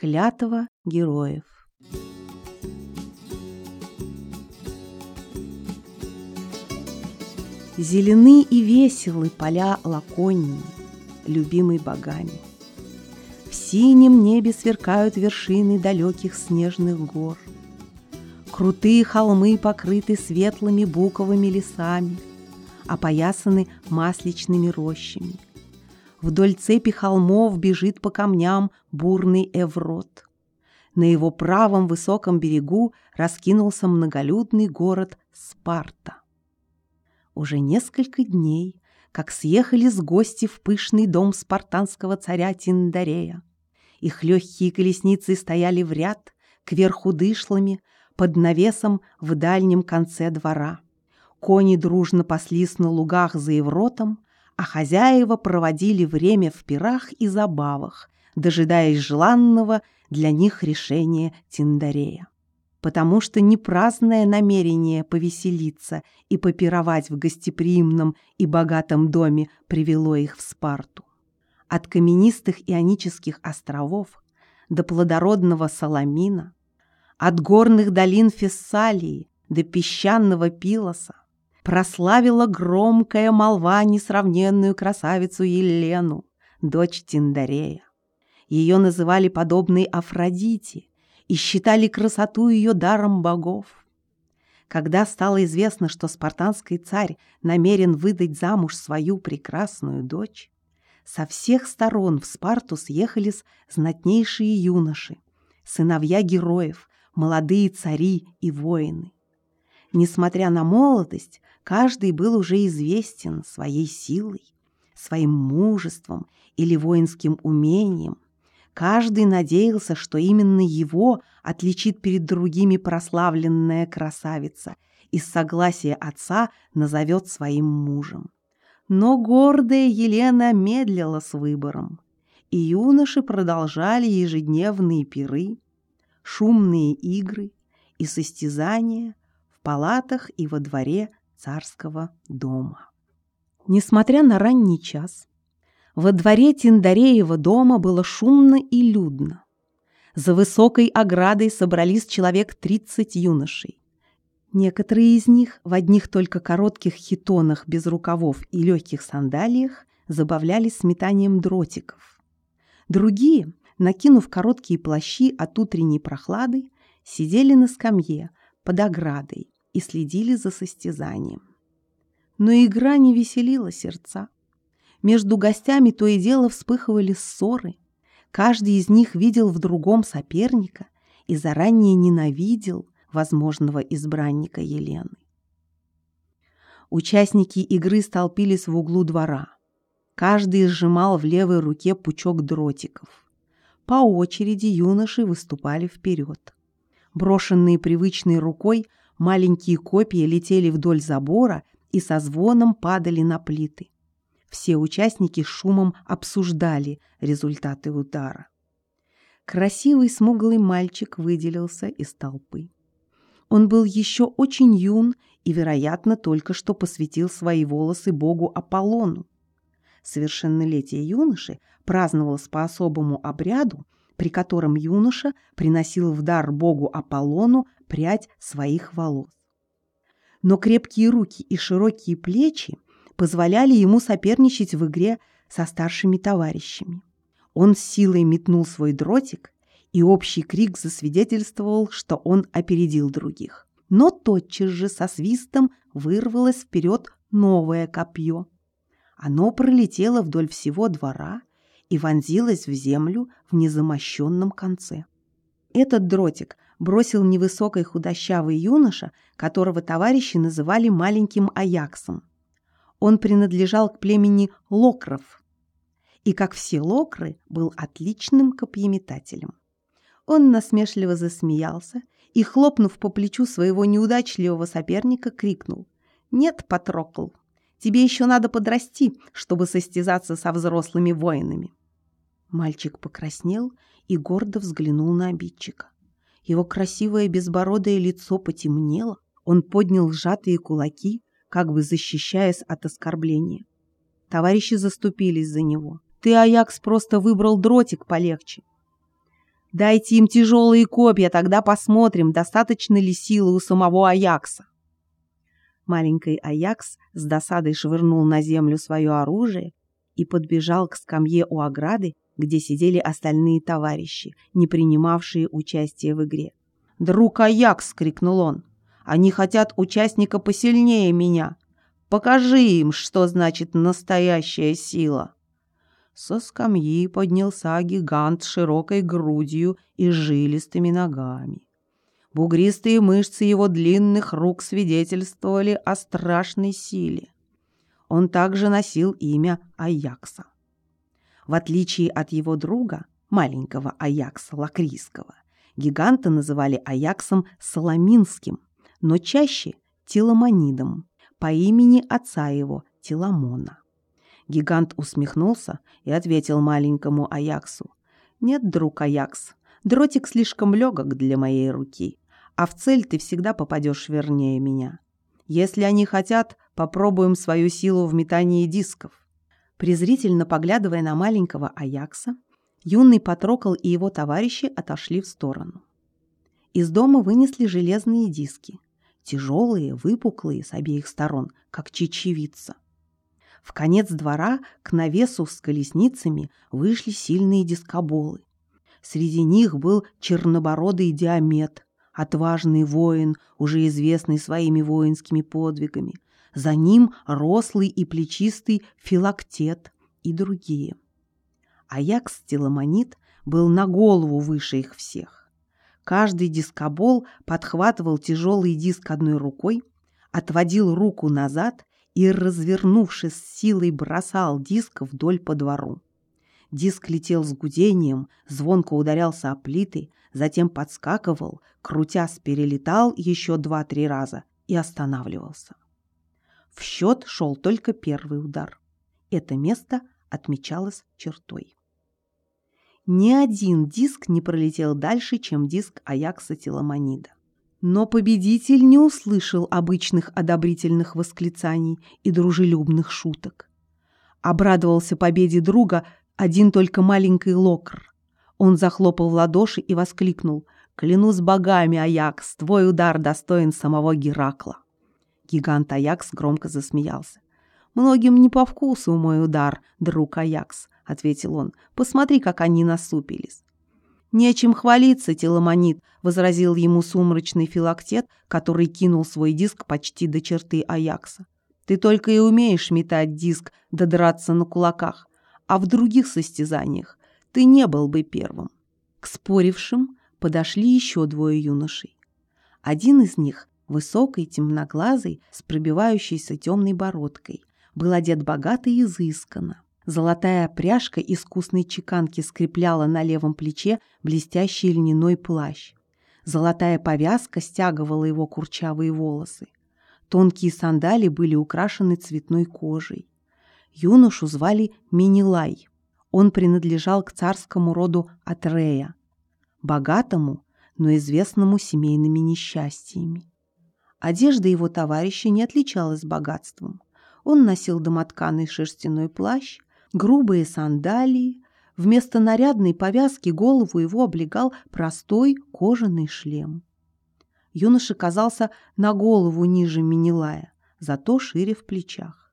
Клятва героев. Зелены и веселы поля Лаконии, любимой богами. В синем небе сверкают вершины далеких снежных гор. Крутые холмы покрыты светлыми буковыми лесами, опоясаны масличными рощами. Вдоль цепи холмов бежит по камням бурный Эврот. На его правом высоком берегу раскинулся многолюдный город Спарта. Уже несколько дней, как съехали с гости в пышный дом спартанского царя Тиндарея. Их легкие колесницы стояли в ряд, кверху дышлами, под навесом в дальнем конце двора. Кони дружно паслись на лугах за Евротом, а хозяева проводили время в пирах и забавах, дожидаясь желанного для них решения Тиндарея. Потому что непраздное намерение повеселиться и попировать в гостеприимном и богатом доме привело их в Спарту. От каменистых ионических островов до плодородного Саламина, от горных долин Фессалии до песчаного Пилоса, прославила громкая молва несравненную красавицу Елену, дочь Тиндарея. Ее называли подобной Афродите и считали красоту ее даром богов. Когда стало известно, что спартанский царь намерен выдать замуж свою прекрасную дочь, со всех сторон в Спарту съехались знатнейшие юноши, сыновья героев, молодые цари и воины. Несмотря на молодость, каждый был уже известен своей силой, своим мужеством или воинским умением. Каждый надеялся, что именно его отличит перед другими прославленная красавица и с согласия отца назовет своим мужем. Но гордая Елена медлила с выбором, и юноши продолжали ежедневные пиры, шумные игры и состязания в палатах и во дворе царского дома. Несмотря на ранний час, во дворе Тиндареева дома было шумно и людно. За высокой оградой собрались человек тридцать юношей. Некоторые из них в одних только коротких хитонах без рукавов и легких сандалиях забавлялись сметанием дротиков. Другие, накинув короткие плащи от утренней прохлады, сидели на скамье под оградой и следили за состязанием. Но игра не веселила сердца. Между гостями то и дело вспыхивали ссоры. Каждый из них видел в другом соперника и заранее ненавидел возможного избранника Елены. Участники игры столпились в углу двора. Каждый сжимал в левой руке пучок дротиков. По очереди юноши выступали вперед. Брошенные привычной рукой, Маленькие копья летели вдоль забора и со звоном падали на плиты. Все участники шумом обсуждали результаты удара. Красивый смуглый мальчик выделился из толпы. Он был еще очень юн и, вероятно, только что посвятил свои волосы богу Аполлону. Совершеннолетие юноши праздновалось по особому обряду, при котором юноша приносил в дар богу Аполлону прядь своих волос. Но крепкие руки и широкие плечи позволяли ему соперничать в игре со старшими товарищами. Он силой метнул свой дротик, и общий крик засвидетельствовал, что он опередил других. Но тотчас же со свистом вырвалось вперед новое копье. Оно пролетело вдоль всего двора и вонзилась в землю в незамощенном конце. Этот дротик бросил невысокий худощавый юноша, которого товарищи называли маленьким Аяксом. Он принадлежал к племени локров и, как все локры, был отличным копьеметателем. Он насмешливо засмеялся и, хлопнув по плечу своего неудачливого соперника, крикнул «Нет, Патрокл, тебе еще надо подрасти, чтобы состязаться со взрослыми воинами». Мальчик покраснел и гордо взглянул на обидчика. Его красивое безбородое лицо потемнело, он поднял сжатые кулаки, как бы защищаясь от оскорбления. Товарищи заступились за него. «Ты, Аякс, просто выбрал дротик полегче». Дайте им тяжелые копья, тогда посмотрим, достаточно ли силы у самого Аякса. Маленький Аякс с досадой швырнул на землю свое оружие и подбежал к скамье у ограды, где сидели остальные товарищи, не принимавшие участие в игре. «Друг Аякс!» — крикнул он. «Они хотят участника посильнее меня. Покажи им, что значит настоящая сила!» Со скамьи поднялся гигант с широкой грудью и жилистыми ногами. Бугристые мышцы его длинных рук свидетельствовали о страшной силе. Он также носил имя Аякса. В отличие от его друга, маленького Аякса Лакрийского, гиганта называли Аяксом Соломинским, но чаще Теламонидом по имени отца его Теламона. Гигант усмехнулся и ответил маленькому Аяксу. «Нет, друг Аякс, дротик слишком легок для моей руки, а в цель ты всегда попадешь вернее меня. Если они хотят, попробуем свою силу в метании дисков». Презрительно поглядывая на маленького Аякса, юный Патрокол и его товарищи отошли в сторону. Из дома вынесли железные диски, тяжелые, выпуклые с обеих сторон, как чечевица. В конец двора к навесу с колесницами вышли сильные дискоболы. Среди них был чернобородый Диамет, отважный воин, уже известный своими воинскими подвигами. За ним рослый и плечистый Филактет и другие. Аякс Теламонит был на голову выше их всех. Каждый дискобол подхватывал тяжелый диск одной рукой, отводил руку назад и, развернувшись силой, бросал диск вдоль по двору. Диск летел с гудением, звонко ударялся о плиты, затем подскакивал, крутясь, перелетал еще два-три раза и останавливался. В счет шел только первый удар. Это место отмечалось чертой. Ни один диск не пролетел дальше, чем диск Аякса Теламонида. Но победитель не услышал обычных одобрительных восклицаний и дружелюбных шуток. Обрадовался победе друга один только маленький Локр. Он захлопал в ладоши и воскликнул «Клянусь богами, Аякс, твой удар достоин самого Геракла». Гигант Аякс громко засмеялся. «Многим не по вкусу мой удар, друг Аякс», — ответил он. «Посмотри, как они насупились. «Нечем хвалиться, теломонит», — возразил ему сумрачный филактет, который кинул свой диск почти до черты Аякса. «Ты только и умеешь метать диск да драться на кулаках, а в других состязаниях ты не был бы первым». К спорившим подошли еще двое юношей. Один из них, высокий, темноглазый, с пробивающейся темной бородкой, был одет богато и изысканно. Золотая пряжка искусной чеканки скрепляла на левом плече блестящий льняной плащ. Золотая повязка стягивала его курчавые волосы. Тонкие сандали были украшены цветной кожей. Юношу звали Минилай. Он принадлежал к царскому роду Атрея, богатому, но известному семейными несчастьями. Одежда его товарища не отличалась богатством. Он носил домотканый шерстяной плащ, грубые сандалии. Вместо нарядной повязки голову его облегал простой кожаный шлем. Юноша казался на голову ниже Минилая, зато шире в плечах.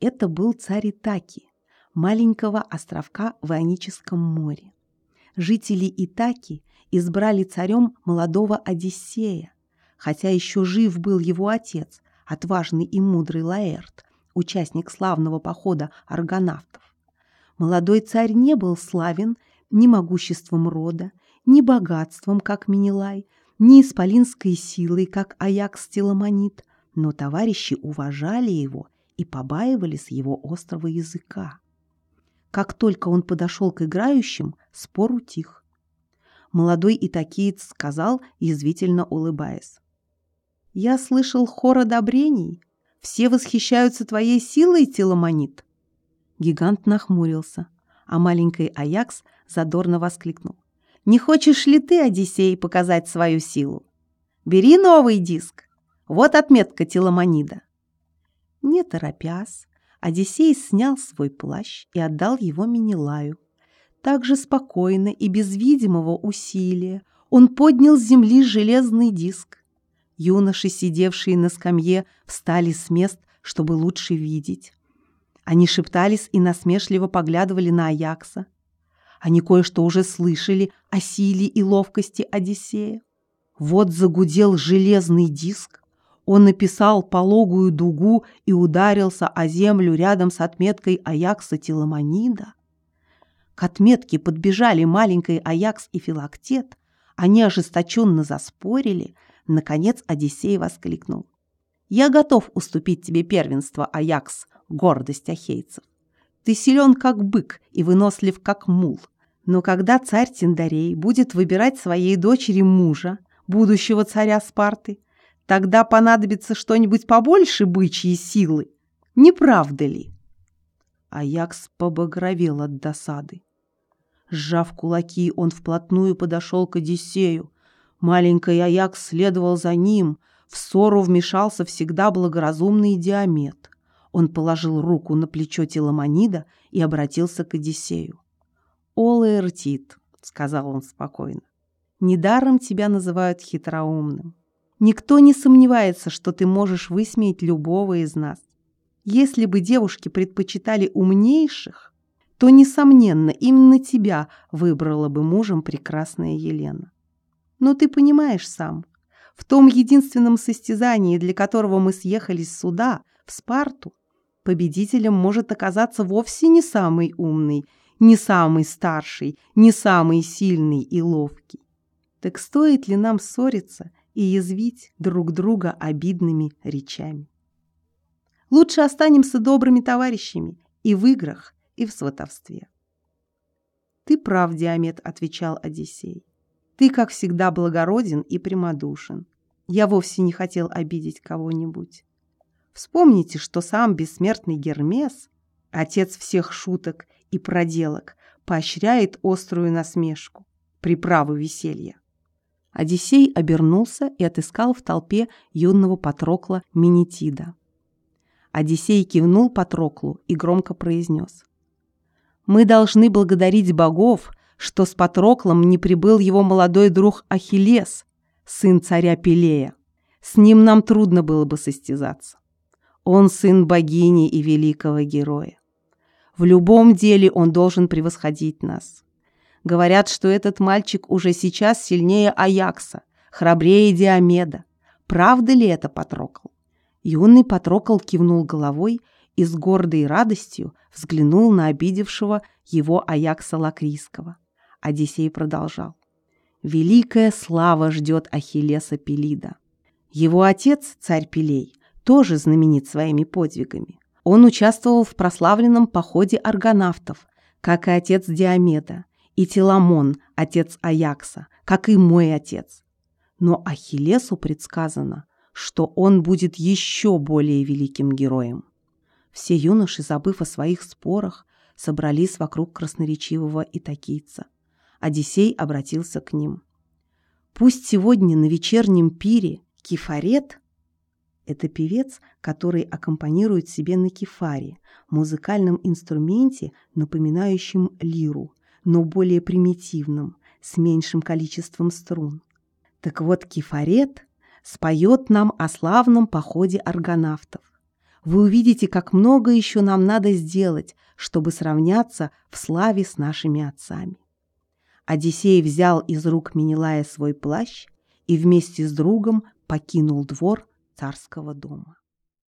Это был царь Итаки, маленького островка в Ионическом море. Жители Итаки избрали царем молодого Одиссея, хотя еще жив был его отец, отважный и мудрый Лаэрт, участник славного похода аргонавтов. Молодой царь не был славен ни могуществом рода, ни богатством, как Минилай, ни исполинской силой, как Аякс Теламонит, но товарищи уважали его и побаивались его острого языка. Как только он подошел к играющим, спор утих. Молодой итакиец сказал, язвительно улыбаясь. «Я слышал хор одобрений. Все восхищаются твоей силой, Теламонит. Гигант нахмурился, а маленький Аякс задорно воскликнул. «Не хочешь ли ты, Одиссей, показать свою силу? Бери новый диск. Вот отметка теломонида». Не торопясь, Одиссей снял свой плащ и отдал его Минилаю. Так же спокойно и без видимого усилия он поднял с земли железный диск. Юноши, сидевшие на скамье, встали с мест, чтобы лучше видеть. Они шептались и насмешливо поглядывали на Аякса. Они кое-что уже слышали о силе и ловкости Одиссея. Вот загудел железный диск. Он написал пологую дугу и ударился о землю рядом с отметкой Аякса Теламонида. К отметке подбежали маленький Аякс и Филактет. Они ожесточенно заспорили. Наконец Одиссей воскликнул. «Я готов уступить тебе первенство, Аякс, гордость ахейцев. Ты силен, как бык, и вынослив, как мул. Но когда царь Тиндарей будет выбирать своей дочери мужа, будущего царя Спарты, тогда понадобится что-нибудь побольше бычьей силы. Не правда ли?» Аякс побагровел от досады. Сжав кулаки, он вплотную подошел к Одиссею. Маленький Аякс следовал за ним. В ссору вмешался всегда благоразумный Диамет. Он положил руку на плечо Теламонида и обратился к Одиссею. «О, Лаэртит», — сказал он спокойно, — «недаром тебя называют хитроумным. Никто не сомневается, что ты можешь высмеять любого из нас. Если бы девушки предпочитали умнейших, то, несомненно, именно тебя выбрала бы мужем прекрасная Елена. Но ты понимаешь сам, в том единственном состязании, для которого мы съехались сюда, в Спарту, победителем может оказаться вовсе не самый умный, не самый старший, не самый сильный и ловкий. Так стоит ли нам ссориться и язвить друг друга обидными речами? Лучше останемся добрыми товарищами и в играх, и в сватовстве. «Ты прав, Диамет», — отвечал Одиссей. «Ты, как всегда, благороден и прямодушен. Я вовсе не хотел обидеть кого-нибудь. Вспомните, что сам бессмертный Гермес, отец всех шуток и проделок, поощряет острую насмешку, приправу веселья. Одиссей обернулся и отыскал в толпе юного Патрокла Минитида. Одиссей кивнул Патроклу и громко произнес. Мы должны благодарить богов, что с Патроклом не прибыл его молодой друг Ахиллес, сын царя Пелея. С ним нам трудно было бы состязаться. Он сын богини и великого героя. В любом деле он должен превосходить нас. Говорят, что этот мальчик уже сейчас сильнее Аякса, храбрее Диомеда. Правда ли это, Патрокл? Юный Патрокл кивнул головой и с гордой радостью взглянул на обидевшего его Аякса Лакрийского. Одиссей продолжал. «Великая слава ждет Ахиллеса Пелида. Его отец, царь Пелей, тоже знаменит своими подвигами. Он участвовал в прославленном походе аргонавтов, как и отец Диомеда, и Теламон, отец Аякса, как и мой отец. Но Ахиллесу предсказано, что он будет еще более великим героем. Все юноши, забыв о своих спорах, собрались вокруг красноречивого итакийца. Одиссей обратился к ним. «Пусть сегодня на вечернем пире кефарет — это певец, который аккомпанирует себе на кефаре, музыкальном инструменте, напоминающем лиру, но более примитивном, с меньшим количеством струн. Так вот, кефарет споет нам о славном походе аргонавтов вы увидите, как много еще нам надо сделать, чтобы сравняться в славе с нашими отцами. Одиссей взял из рук Менелая свой плащ и вместе с другом покинул двор царского дома.